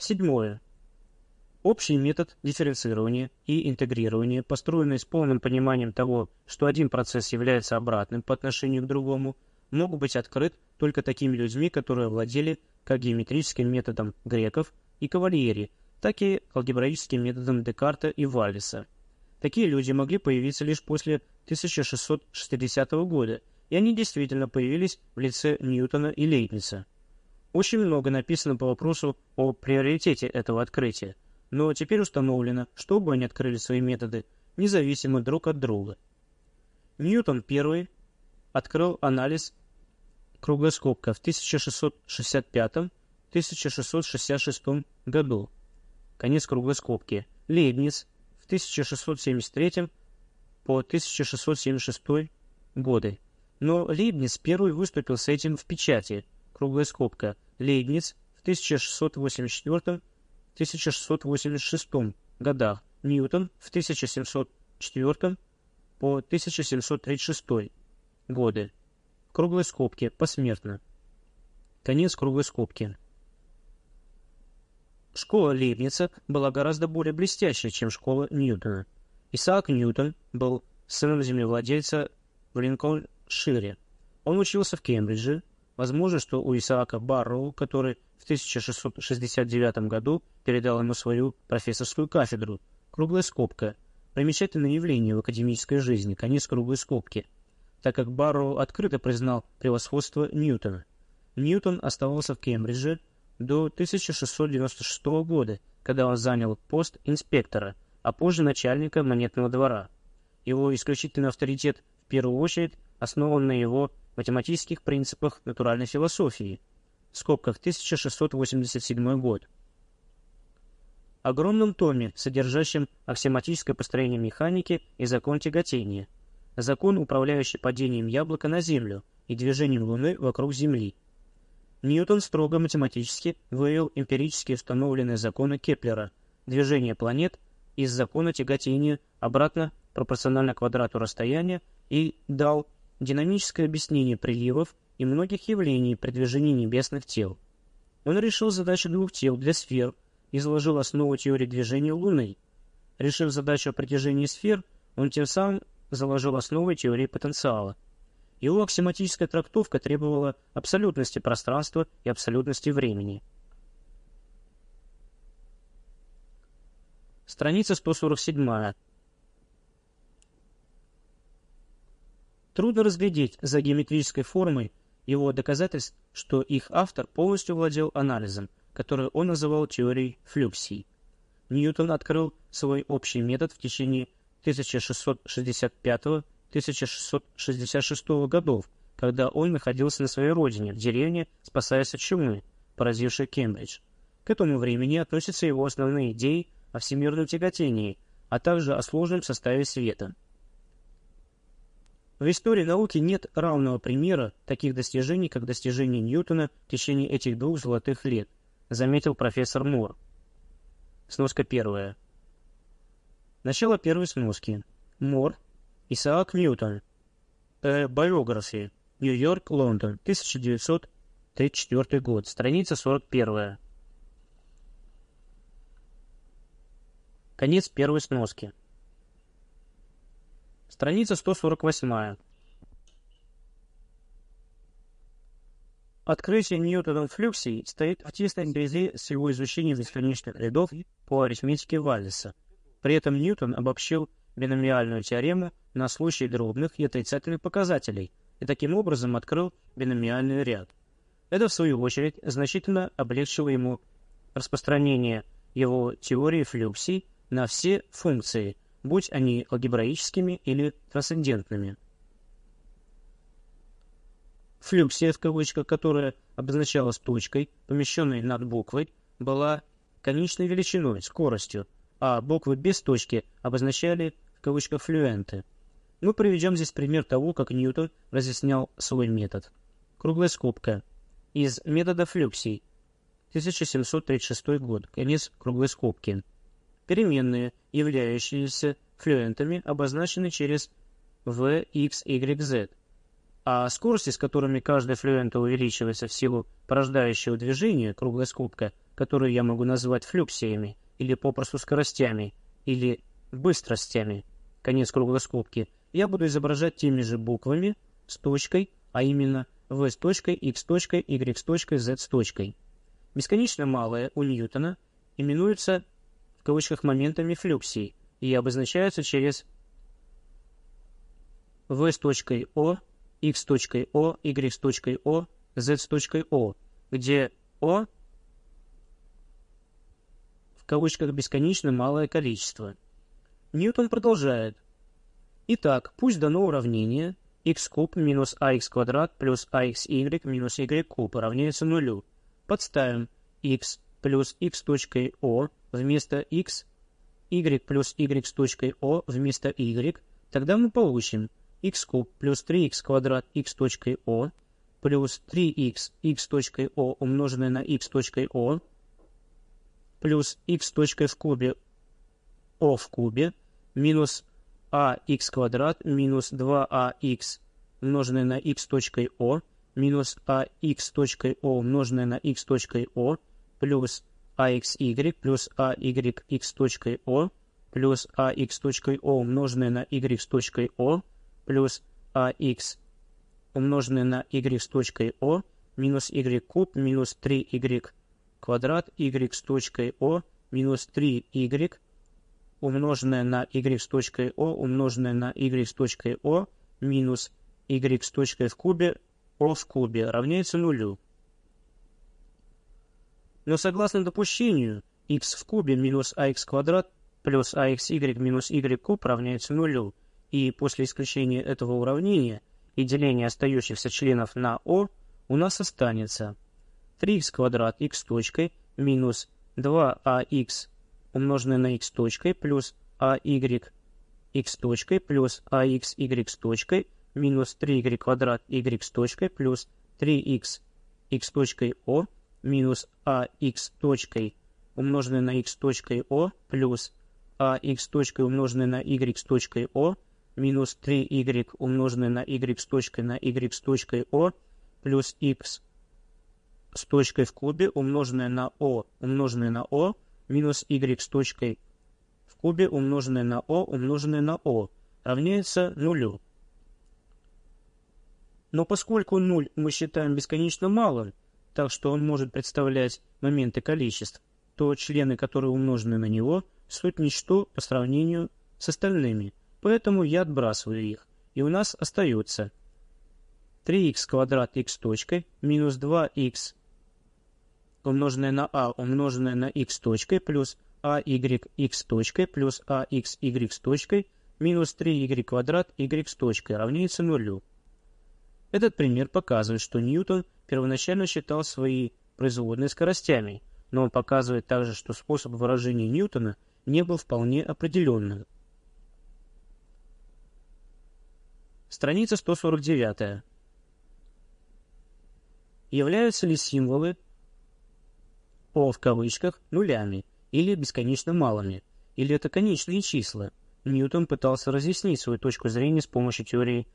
Седьмое. Общий метод дифференцирования и интегрирования, построенный с полным пониманием того, что один процесс является обратным по отношению к другому, мог быть открыт только такими людьми, которые владели как геометрическим методом греков и кавальери, так и алгебраическим методом Декарта и Валлиса. Такие люди могли появиться лишь после 1660 года, и они действительно появились в лице Ньютона и Лейбница. Очень много написано по вопросу о приоритете этого открытия, но теперь установлено, что оба они открыли свои методы, независимо друг от друга. Ньютон первый открыл анализ круглоскопка в 1665-1666 году. Конец круглоскопки. Лейбниц в 1673 по 1676 годы. Но Лейбниц первый выступил с этим в печати – круглая скобка, Лейбниц в 1684-1686 годах, Ньютон в 1704 по 1736 годы. Круглой скобки, посмертно. Конец круглой скобки. Школа Лейбница была гораздо более блестящей, чем школа Ньютона. Исаак Ньютон был сыном землевладельца в Линкольншире. Он учился в Кембридже, Возможно, что у Исаака Барроу, который в 1669 году передал ему свою профессорскую кафедру, круглая скобка, примечательное явление в академической жизни, конец круглой скобки, так как Барроу открыто признал превосходство Ньютона. Ньютон оставался в Кембридже до 1696 года, когда он занял пост инспектора, а позже начальника монетного двора. Его исключительный авторитет в первую очередь основан на его математических принципах натуральной философии, в скобках 1687 год. Огромном томе, содержащем аксиоматическое построение механики и закон тяготения, закон, управляющий падением яблока на Землю и движением Луны вокруг Земли. Ньютон строго математически вывел эмпирически установленные законы Кеплера, движение планет из закона тяготения обратно пропорционально квадрату расстояния и дал динамическое объяснение приливов и многих явлений при движении небесных тел. Он решил задачу двух тел для сфер и заложил основу теории движения Луны. Решив задачу о притяжении сфер, он тем самым заложил основы теории потенциала. Его аксиоматическая трактовка требовала абсолютности пространства и абсолютности времени. Страница 147. Трудно разглядеть за геометрической формой его доказательств, что их автор полностью владел анализом, который он называл теорией флюксий. Ньютон открыл свой общий метод в течение 1665-1666 годов, когда он находился на своей родине, в деревне, спасаясь от чумы, поразившей Кембридж. К этому времени относятся его основные идеи о всемирном тяготении, а также о сложном составе света – в истории науки нет равного примера таких достижений, как достижения Ньютона в течение этих двух золотых лет, заметил профессор Мур. Сноска первая. Начало первой сноски. Мур. Исаак Ньютон. A Biography. Нью-Йорк, Лондон. 1934 год. Страница 41. Конец первой сноски. Страница 148. Открытие Ньютоном флюксий стоит в тесной связи с его изучением бесконечных рядов по арифметике Валлиса. При этом Ньютон обобщил биномиальную теорему на случай дробных и отрицательных показателей и таким образом открыл биномиальный ряд. Это, в свою очередь, значительно облегчило ему распространение его теории флюксий на все функции – будь они алгебраическими или трансцендентными. Флюксия, в кавычках, которая обозначалась точкой, помещенной над буквой, была конечной величиной, скоростью, а буквы без точки обозначали, в кавычках, флюенты. Мы приведем здесь пример того, как Ньютон разъяснял свой метод. Круглая скобка. Из метода флюксий. 1736 год. Конец круглой скобки переменные, являющиеся флюентами, обозначены через v, x, y, z, а скорости, с которыми каждая флюента увеличивается в силу порождающего движения, круглая скобка, которые я могу назвать флюксиями, или попросту скоростями, или быстростями, конец круглой скобки, я буду изображать теми же буквами с точкой, а именно v с точкой, x с точкой, y с точкой, z с точкой. Бесконечно малое у Ньютона именуется кавычках моментами флюксии и обозначаются через v с точкой O, x с точкой O, y с точкой O, z с точкой O, где O в кавычках бесконечно малое количество. Ньютон продолжает. Итак, пусть дано уравнение x куб минус ax квадрат плюс axy минус y куб равняется нулю. Подставим x плюс x точкой O вместо x, y плюс y с точкой O вместо y, тогда мы получим x куб плюс 3x квадрат x точкой O плюс 3x x точкой O умноженное на x точкой O плюс x точкой в кубе O в кубе минус ax квадрат минус 2ax умноженное на x точкой O минус ax точкой O умноженное на x точкой O плюс axy плюс ayx точкой O плюс ax точкой O умноженное на y с точкой O плюс ax умноженное на y с точкой O минус y куб минус 3y квадрат y с точкой O минус 3y умноженное на y с точкой O умноженное на y с точкой O минус y с точкой в кубе O в кубе равняется нулю. Но согласно допущению, x в кубе минус ax квадрат плюс axy минус y куб равняется нулю, и после исключения этого уравнения и деления остающихся членов на o у нас останется 3x квадрат x точкой минус 2ax умноженное на x точкой плюс ay x точкой плюс ax y с точкой минус 3y квадрат y с точкой плюс 3x x точкой o минус ax точкой умноженное на x точкой o плюс ax точкой умноженное на y точкой o минус 3y умноженное на y с точкой на y с точкой o плюс x с точкой в кубе умноженное на o умноженное на o минус y с точкой в кубе умноженное на o умноженное на o равняется нулю. Но поскольку 0 мы считаем бесконечно малым, так что он может представлять моменты количеств, то члены, которые умножены на него, суть ничто по сравнению с остальными, поэтому я отбрасываю их, и у нас остается 3х квадрат x точкой минус 2х умноженное на а умноженное на x точкой плюс а y x точкой плюс а x y точкой минус 3y квадрат y точкой равняется нулю. Этот пример показывает, что Ньютон первоначально считал свои производные скоростями, но он показывает также, что способ выражения Ньютона не был вполне определенным. Страница 149. Являются ли символы О в кавычках нулями или бесконечно малыми, или это конечные числа? Ньютон пытался разъяснить свою точку зрения с помощью теории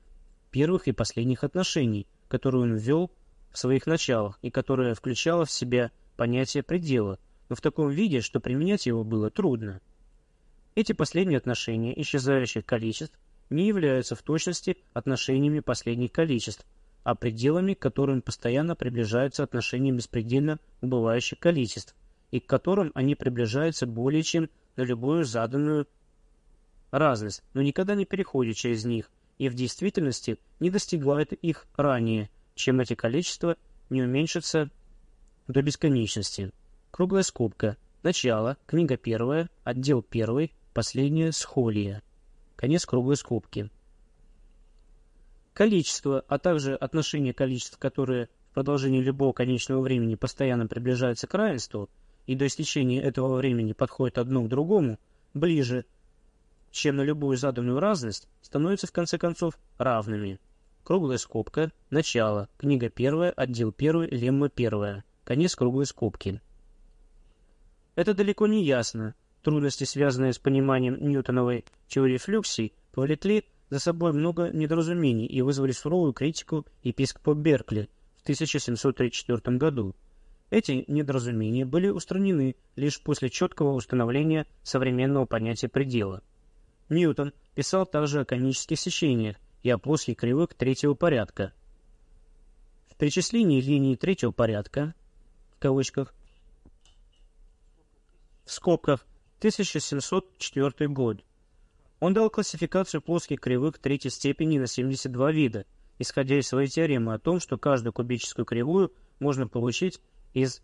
первых и последних отношений, которую он ввел в своих началах и которая включала в себя понятие предела, но в таком виде, что применять его было трудно. Эти последние отношения исчезающих количеств не являются в точности отношениями последних количеств, а пределами, к которым постоянно приближаются отношения беспредельно убывающих количеств, и к которым они приближаются более чем на любую заданную разность, но никогда не переходят через них – и в действительности не достигает их ранее, чем эти количества не уменьшатся до бесконечности. Круглая скобка. Начало. Книга первая. Отдел первый. Последняя схолия. Конец круглой скобки. Количество, а также отношение количеств, которые в продолжении любого конечного времени постоянно приближаются к равенству, и до истечения этого времени подходят одно к другому, ближе чем на любую заданную разность, становятся в конце концов равными. Круглая скобка, начало, книга первая, отдел первый, лемма первая, конец круглой скобки. Это далеко не ясно. Трудности, связанные с пониманием Ньютоновой теории флюксий, повлекли за собой много недоразумений и вызвали суровую критику епископа Беркли в 1734 году. Эти недоразумения были устранены лишь после четкого установления современного понятия предела. Ньютон писал также о конических сечениях и о плоских кривых третьего порядка. В перечислении линий третьего порядка, в кавычках, в скобках 1704 год, он дал классификацию плоских кривых третьей степени на 72 вида, исходя из своей теоремы о том, что каждую кубическую кривую можно получить из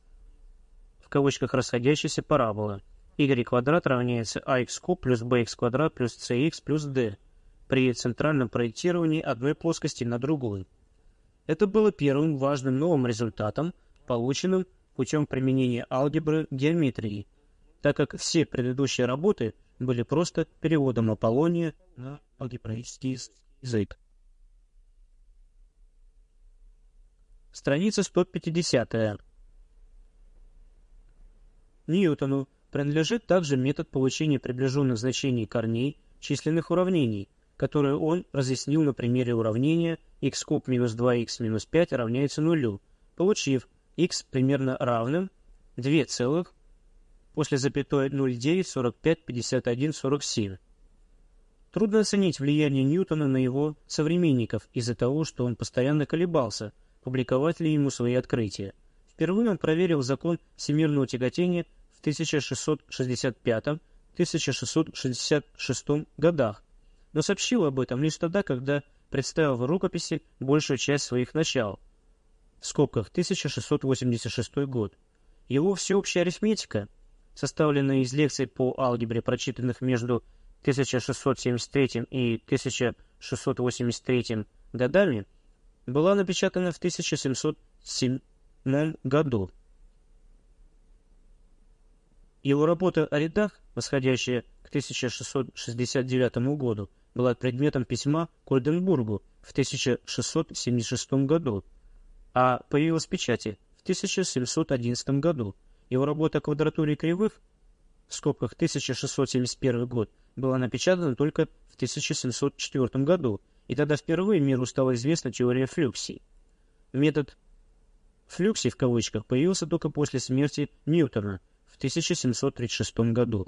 в кавычках расходящейся параболы. y квадрат равняется ax куб плюс bx квадрат плюс cx плюс d при центральном проектировании одной плоскости на другую. Это было первым важным новым результатом, полученным путем применения алгебры геометрии, так как все предыдущие работы были просто переводом Аполлония на алгебраический язык. Страница 150. Ньютону принадлежит также метод получения приближенных значений корней численных уравнений, которые он разъяснил на примере уравнения x куб минус 2x минус 5 равняется нулю, получив x примерно равным 2 целых после запятой 0,9, 45, 51, 47. Трудно оценить влияние Ньютона на его современников из-за того, что он постоянно колебался, публиковать ли ему свои открытия. Впервые он проверил закон всемирного тяготения в 1665-1666 годах, но сообщил об этом лишь тогда, когда представил в рукописи большую часть своих начал. В скобках 1686 год. Его всеобщая арифметика, составленная из лекций по алгебре, прочитанных между 1673 и 1683 годами, была напечатана в 1707 году. Его работа о рядах, восходящая к 1669 году, была предметом письма к Ольденбургу в 1676 году, а появилась в печати в 1711 году. Его работа о квадратуре кривых, в скобках 1671 год, была напечатана только в 1704 году, и тогда впервые миру стала известна теория флюксий. Метод «флюксий» в кавычках появился только после смерти Ньютона – 1736 году.